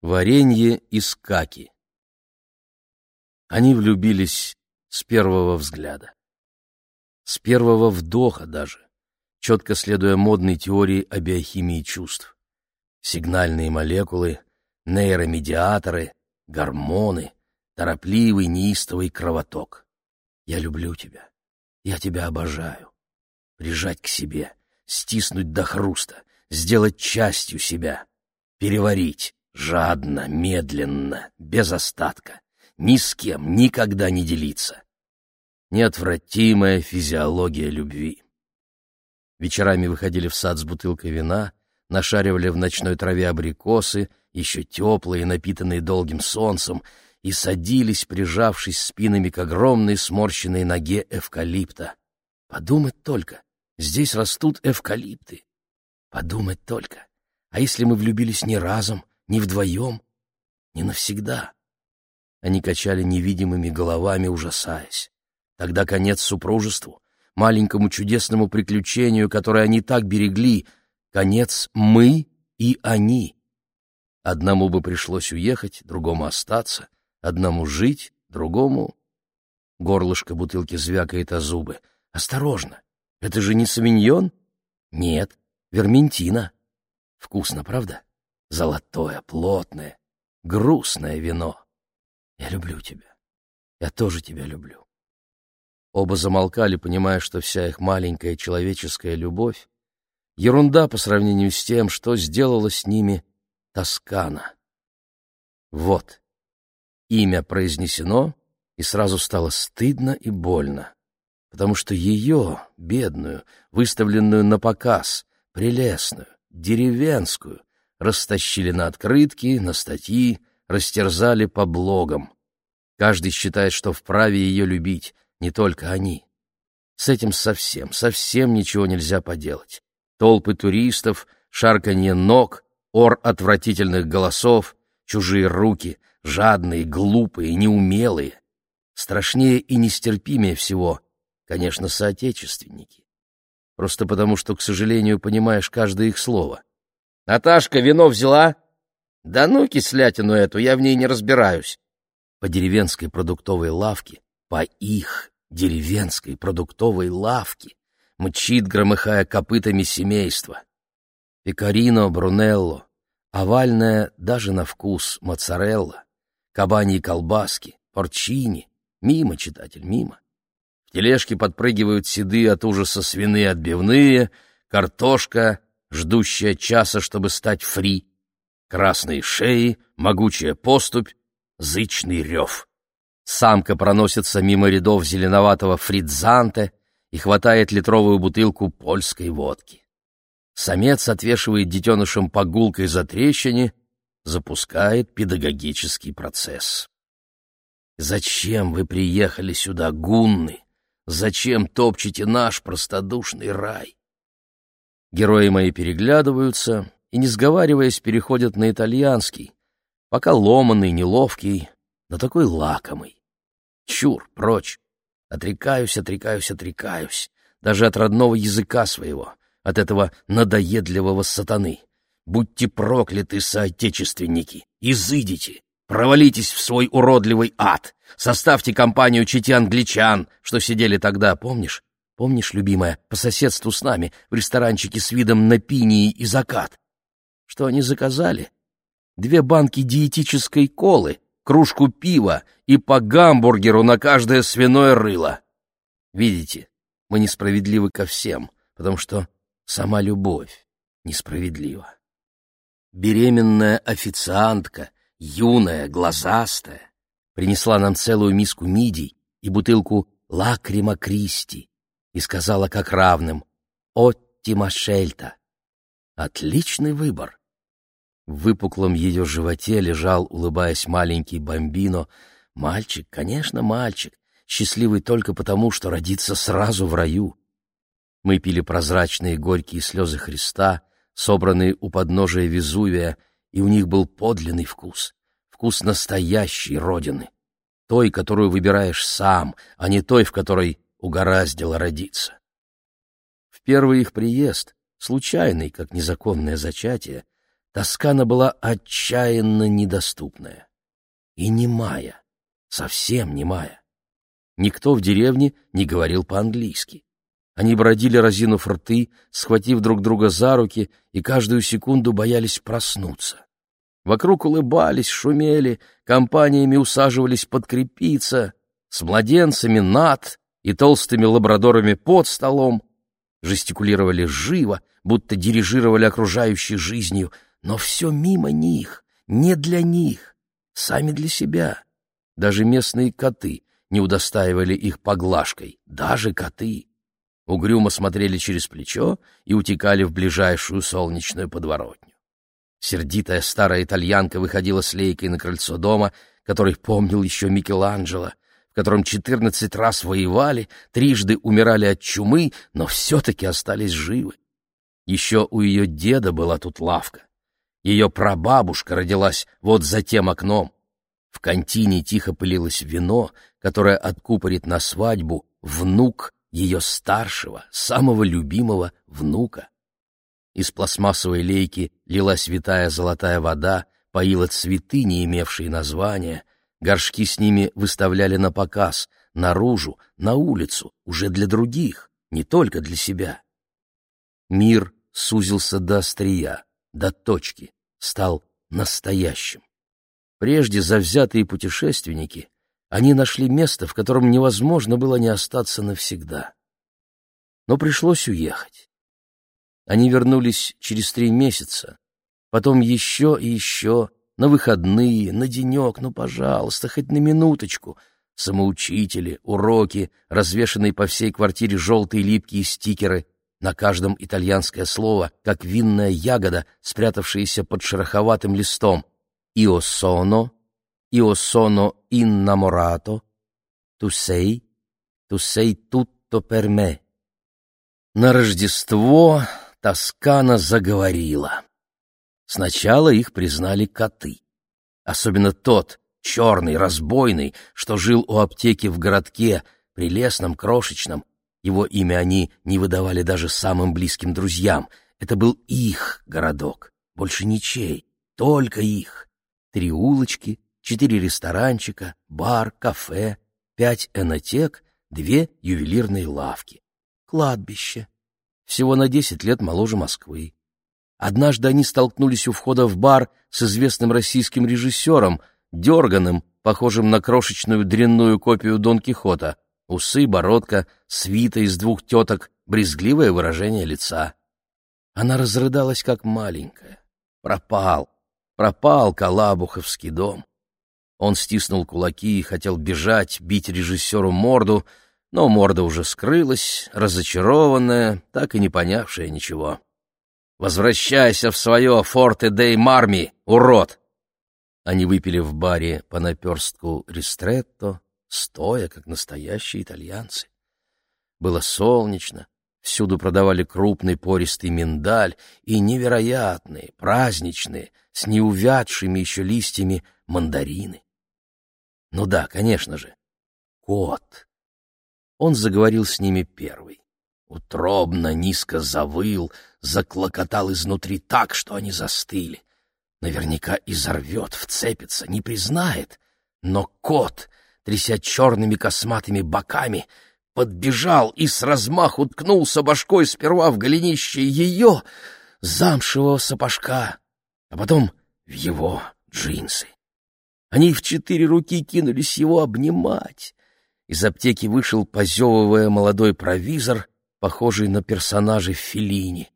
Варенье из каки. Они влюбились с первого взгляда. С первого вдоха даже, четко следуя модной теории о биохимии чувств. Сигнальные молекулы, нейромедиаторы, гормоны, торопливый, неистовый кровоток. Я люблю тебя. Я тебя обожаю. Прижать к себе, стиснуть до хруста, сделать частью себя, переварить, Жадно, медленно, без остатка, ни с кем никогда не делиться. Неотвратимая физиология любви. Вечерами выходили в сад с бутылкой вина, нашаривали в ночной траве абрикосы, еще теплые, напитанные долгим солнцем, и садились, прижавшись спинами к огромной сморщенной ноге эвкалипта. Подумать только, здесь растут эвкалипты. Подумать только, а если мы влюбились не разом, не вдвоем, не навсегда. Они качали невидимыми головами, ужасаясь. Тогда конец супружеству, маленькому чудесному приключению, которое они так берегли, конец мы и они. Одному бы пришлось уехать, другому остаться, одному жить, другому... Горлышко бутылки звякает о зубы. «Осторожно! Это же не савиньон?» «Нет, верментина. Вкусно, правда?» Золотое, плотное, грустное вино. Я люблю тебя. Я тоже тебя люблю. Оба замолкали, понимая, что вся их маленькая человеческая любовь — ерунда по сравнению с тем, что сделала с ними Тоскана. Вот. Имя произнесено, и сразу стало стыдно и больно, потому что ее, бедную, выставленную на показ, прелестную, деревенскую, растащили на открытки, на статьи, растерзали по блогам. Каждый считает, что вправе ее любить, не только они. С этим совсем, совсем ничего нельзя поделать. Толпы туристов, шарканье ног, ор отвратительных голосов, чужие руки, жадные, глупые, неумелые. Страшнее и нестерпимее всего, конечно, соотечественники. Просто потому, что, к сожалению, понимаешь каждое их слово. Наташка вино взяла? Да ну, кислятину эту, я в ней не разбираюсь. По деревенской продуктовой лавке, по их деревенской продуктовой лавке, мчит, громыхая копытами семейства. Пекарино, брунелло, овальная даже на вкус моцарелла, кабаньи колбаски, порчини. Мимо, читатель, мимо. В тележке подпрыгивают седые от ужаса свиные отбивные, картошка, ждущая часа, чтобы стать фри, красные шеи, могучая поступь, зычный рев. Самка проносится мимо рядов зеленоватого фридзанте и хватает литровую бутылку польской водки. Самец отвешивает детенышам погулкой за трещине, запускает педагогический процесс. «Зачем вы приехали сюда, гунны? Зачем топчете наш простодушный рай? Герои мои переглядываются и, не сговариваясь, переходят на итальянский, пока ломанный, неловкий, но такой лакомый. Чур, прочь. Отрекаюсь, отрекаюсь, отрекаюсь. Даже от родного языка своего, от этого надоедливого сатаны. Будьте прокляты, соотечественники, изыдите, провалитесь в свой уродливый ад, составьте компанию чити англичан, что сидели тогда, помнишь, Помнишь, любимая, по соседству с нами, в ресторанчике с видом на пинии и закат? Что они заказали? Две банки диетической колы, кружку пива и по гамбургеру на каждое свиное рыло. Видите, мы несправедливы ко всем, потому что сама любовь несправедлива. Беременная официантка, юная, глазастая, принесла нам целую миску мидий и бутылку лакрима Кристи, и сказала как равным «Отти Машельта». Отличный выбор. В выпуклом ее животе лежал, улыбаясь, маленький бомбино. Мальчик, конечно, мальчик, счастливый только потому, что родится сразу в раю. Мы пили прозрачные горькие слезы Христа, собранные у подножия Везувия, и у них был подлинный вкус, вкус настоящей Родины, той, которую выбираешь сам, а не той, в которой угораздило родиться. В первый их приезд, случайный, как незаконное зачатие, Тоскана была отчаянно недоступная. И немая, совсем немая. Никто в деревне не говорил по-английски. Они бродили, разинув рты, схватив друг друга за руки, и каждую секунду боялись проснуться. Вокруг улыбались, шумели, компаниями усаживались подкрепиться, с младенцами над и толстыми лабрадорами под столом, жестикулировали живо, будто дирижировали окружающей жизнью, но все мимо них, не для них, сами для себя. Даже местные коты не удостаивали их поглажкой, даже коты. Угрюмо смотрели через плечо и утекали в ближайшую солнечную подворотню. Сердитая старая итальянка выходила с лейкой на крыльцо дома, который помнил еще Микеланджело, котором четырнадцать раз воевали, трижды умирали от чумы, но все-таки остались живы. Еще у ее деда была тут лавка. Ее прабабушка родилась вот за тем окном. В контине тихо пылилось вино, которое откупорит на свадьбу внук ее старшего, самого любимого внука. Из пластмассовой лейки лилась витая золотая вода, поила цветы, не имевшие названия, горшки с ними выставляли на показ, наружу, на улицу, уже для других, не только для себя. Мир сузился до острия, до точки, стал настоящим. Прежде завзятые путешественники, они нашли место, в котором невозможно было не остаться навсегда. Но пришлось уехать. Они вернулись через три месяца, потом еще и еще, на выходные, на денек, ну, пожалуйста, хоть на минуточку. Самоучители, уроки, развешанные по всей квартире желтые липкие стикеры, на каждом итальянское слово, как винная ягода, спрятавшаяся под шероховатым листом. «Tu sei», «Tu sei tutto per me». На Рождество Тоскана заговорила. Сначала их признали коты. Особенно тот, черный, разбойный, что жил у аптеки в городке, прелестном, крошечном, его имя они не выдавали даже самым близким друзьям. Это был их городок, больше ничей, только их. Три улочки, четыре ресторанчика, бар, кафе, пять энотек, две ювелирные лавки. Кладбище. Всего на десять лет моложе Москвы. Однажды они столкнулись у входа в бар с известным российским режиссером, дерганым, похожим на крошечную дрянную копию Дон Кихота — Усы, бородка, свита из двух теток, брезгливое выражение лица. Она разрыдалась, как маленькая. Пропал, пропал Калабуховский дом. Он стиснул кулаки и хотел бежать, бить режиссеру морду, но морда уже скрылась, разочарованная, так и не понявшая ничего. «Возвращайся в свое форте дей марми, урод!» Они выпили в баре по наперстку ристретто, стоя, как настоящие итальянцы. Было солнечно, всюду продавали крупный пористый миндаль и невероятные, праздничные, с неувядшими еще листьями мандарины. Ну да, конечно же, кот. Он заговорил с ними первый. Утробно, низко завыл, заклокотал изнутри так, что они застыли. Наверняка изорвет, вцепится, не признает. Но кот тряся черными косматыми боками, подбежал и с размаху ткнулся башкой сперва в голенище ее, замшевого сапожка, а потом в его джинсы. Они в четыре руки кинулись его обнимать. Из аптеки вышел, позевывая, молодой провизор, похожий на персонажа Феллини.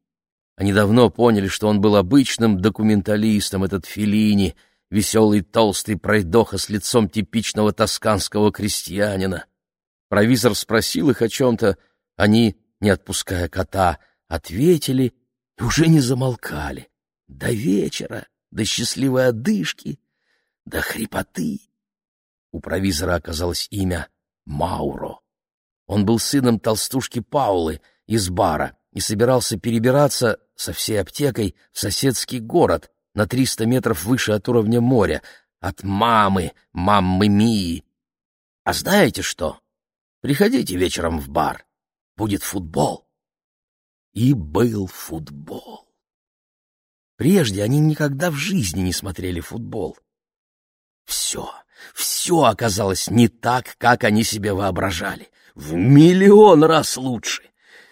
Они давно поняли, что он был обычным документалистом, этот Феллини — веселый толстый пройдоха с лицом типичного тосканского крестьянина. Провизор спросил их о чем-то, они, не отпуская кота, ответили и уже не замолкали. До вечера, до счастливой одышки, до хрипоты. У провизора оказалось имя Мауро. Он был сыном толстушки Паулы из бара и собирался перебираться со всей аптекой в соседский город, на триста метров выше от уровня моря, от мамы, маммы Мии. А знаете что? Приходите вечером в бар. Будет футбол. И был футбол. Прежде они никогда в жизни не смотрели футбол. Все, все оказалось не так, как они себе воображали. В миллион раз лучше.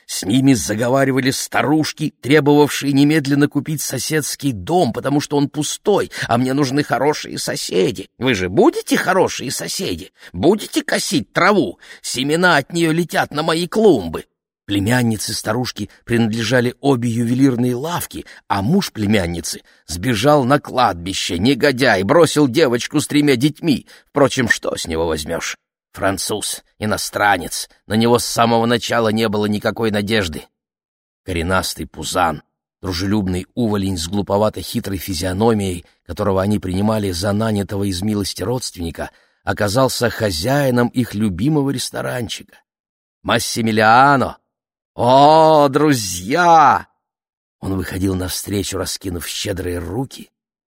С ними заговаривали старушки, требовавшие немедленно купить соседский дом, потому что он пустой, а мне нужны хорошие соседи. Вы же будете хорошие соседи? Будете косить траву? Семена от нее летят на мои клумбы. Племянницы старушки принадлежали обе ювелирные лавки, а муж племянницы сбежал на кладбище, негодяй, бросил девочку с тремя детьми. Впрочем, что с него возьмешь? Француз, иностранец, на него с самого начала не было никакой надежды. Коренастый пузан, дружелюбный уволень с глуповато-хитрой физиономией, которого они принимали за нанятого из милости родственника, оказался хозяином их любимого ресторанчика. Массимилиано! О, друзья! Он выходил навстречу, раскинув щедрые руки,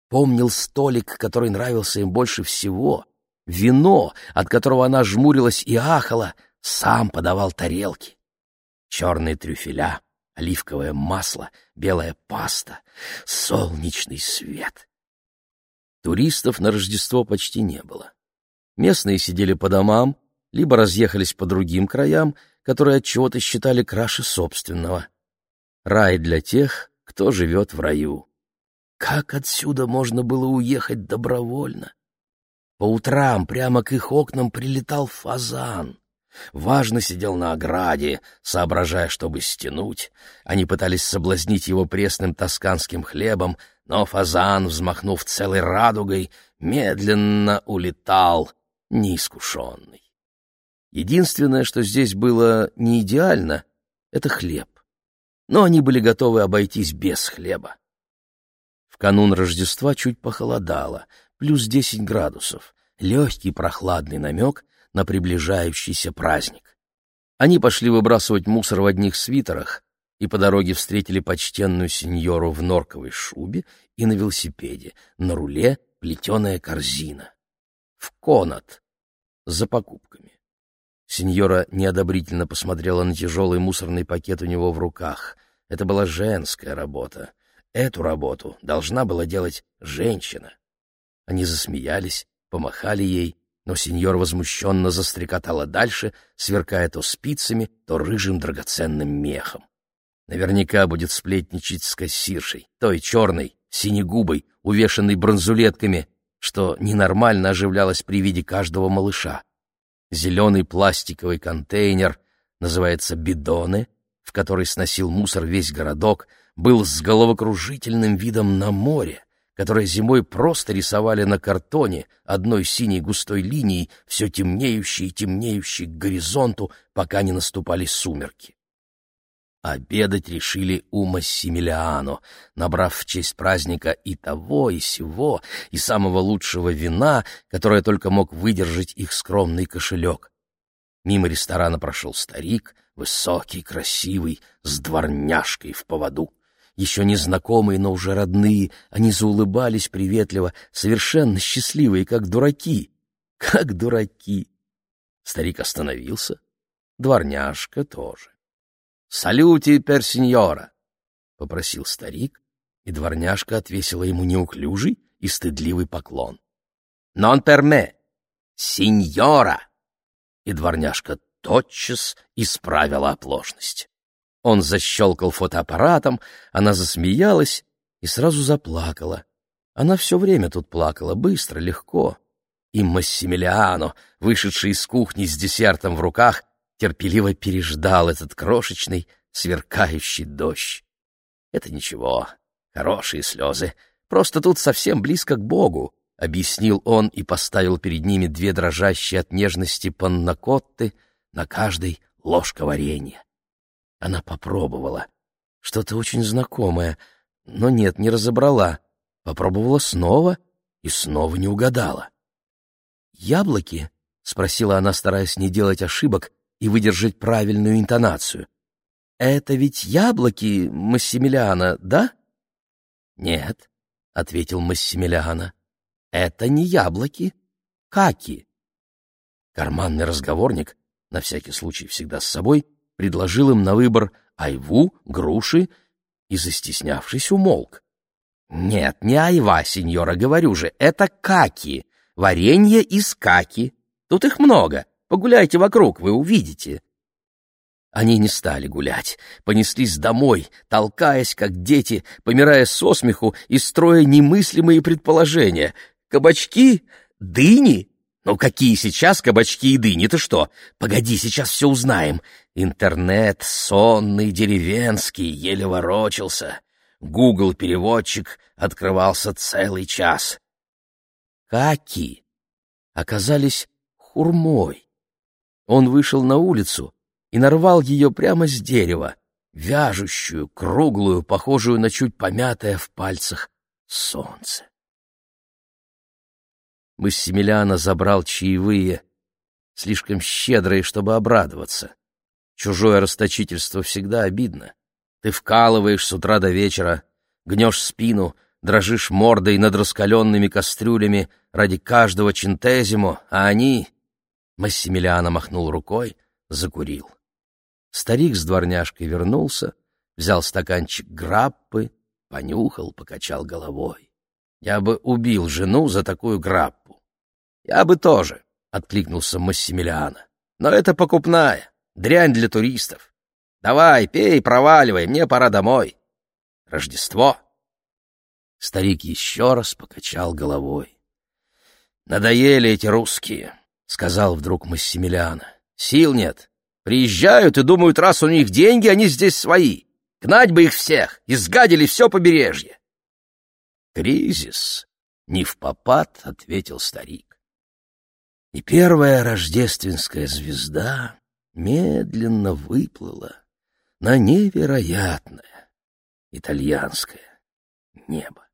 помнил столик, который нравился им больше всего — Вино, от которого она жмурилась и ахала, сам подавал тарелки. Черные трюфеля, оливковое масло, белая паста, солнечный свет. Туристов на Рождество почти не было. Местные сидели по домам, либо разъехались по другим краям, которые от чего-то считали краше собственного. Рай для тех, кто живет в раю. Как отсюда можно было уехать добровольно? По утрам прямо к их окнам прилетал фазан. Важно сидел на ограде, соображая, чтобы стянуть. Они пытались соблазнить его пресным тосканским хлебом, но фазан, взмахнув целой радугой, медленно улетал, неискушенный. Единственное, что здесь было не идеально, — это хлеб. Но они были готовы обойтись без хлеба. В канун Рождества чуть похолодало — плюс десять градусов, легкий прохладный намек на приближающийся праздник. Они пошли выбрасывать мусор в одних свитерах и по дороге встретили почтенную сеньору в норковой шубе и на велосипеде, на руле плетеная корзина. В конат за покупками. Сеньора неодобрительно посмотрела на тяжелый мусорный пакет у него в руках. Это была женская работа. Эту работу должна была делать женщина. Они засмеялись, помахали ей, но сеньор возмущенно застрекотала дальше, сверкая то спицами, то рыжим драгоценным мехом. Наверняка будет сплетничать с кассиршей, той черной, синегубой, увешанной бронзулетками, что ненормально оживлялась при виде каждого малыша. Зеленый пластиковый контейнер, называется бидоны, в который сносил мусор весь городок, был с головокружительным видом на море, которые зимой просто рисовали на картоне одной синей густой линией, все темнеющей и темнеющей к горизонту, пока не наступали сумерки. Обедать решили у Массимилиано, набрав в честь праздника и того, и сего, и самого лучшего вина, которое только мог выдержать их скромный кошелек. Мимо ресторана прошел старик, высокий, красивый, с дворняжкой в поводу еще незнакомые, но уже родные, они заулыбались приветливо, совершенно счастливые, как дураки. Как дураки! Старик остановился. Дворняжка тоже. «Салюти, персиньора!» — попросил старик, и дворняжка отвесила ему неуклюжий и стыдливый поклон. «Нон перме! Синьора!» И дворняжка тотчас исправила оплошность. Он защелкал фотоаппаратом, она засмеялась и сразу заплакала. Она все время тут плакала, быстро, легко. И Массимилиано, вышедший из кухни с десертом в руках, терпеливо переждал этот крошечный, сверкающий дождь. Это ничего, хорошие слезы, просто тут совсем близко к Богу, — объяснил он и поставил перед ними две дрожащие от нежности паннакотты, на каждой ложка варенья. Она попробовала. Что-то очень знакомое, но нет, не разобрала. Попробовала снова и снова не угадала. «Яблоки?» — спросила она, стараясь не делать ошибок и выдержать правильную интонацию. «Это ведь яблоки Массимилиана, да?» «Нет», — ответил Массимилиана. «Это не яблоки, каки». Карманный разговорник, на всякий случай всегда с собой, предложил им на выбор айву, груши и, застеснявшись, умолк. Нет, не айва, сеньора, говорю же, это каки, варенье из каки. Тут их много, погуляйте вокруг, вы увидите. Они не стали гулять, понеслись домой, толкаясь, как дети, помирая со смеху и строя немыслимые предположения. Кабачки? Дыни? Ну какие сейчас кабачки и дыни? Ты что? Погоди, сейчас все узнаем. Интернет, сонный, деревенский, еле ворочался. Гугл-переводчик открывался целый час. Каки оказались хурмой. Он вышел на улицу и нарвал ее прямо с дерева, вяжущую, круглую, похожую на чуть помятое в пальцах солнце. Массимилиана забрал чаевые, слишком щедрые, чтобы обрадоваться. Чужое расточительство всегда обидно. Ты вкалываешь с утра до вечера, гнешь спину, дрожишь мордой над раскаленными кастрюлями ради каждого чинтезимо, а они... Массимилиано махнул рукой, закурил. Старик с дворняжкой вернулся, взял стаканчик граппы, понюхал, покачал головой. Я бы убил жену за такую граппу. Я бы тоже, — откликнулся Массимилиано. Но это покупная, дрянь для туристов. Давай, пей, проваливай, мне пора домой. Рождество. Старик еще раз покачал головой. Надоели эти русские, — сказал вдруг Массимилиано. Сил нет. Приезжают и думают, раз у них деньги, они здесь свои. Гнать бы их всех, изгадили все побережье. Кризис, не в попад, — ответил старик. И первая рождественская звезда медленно выплыла на невероятное итальянское небо.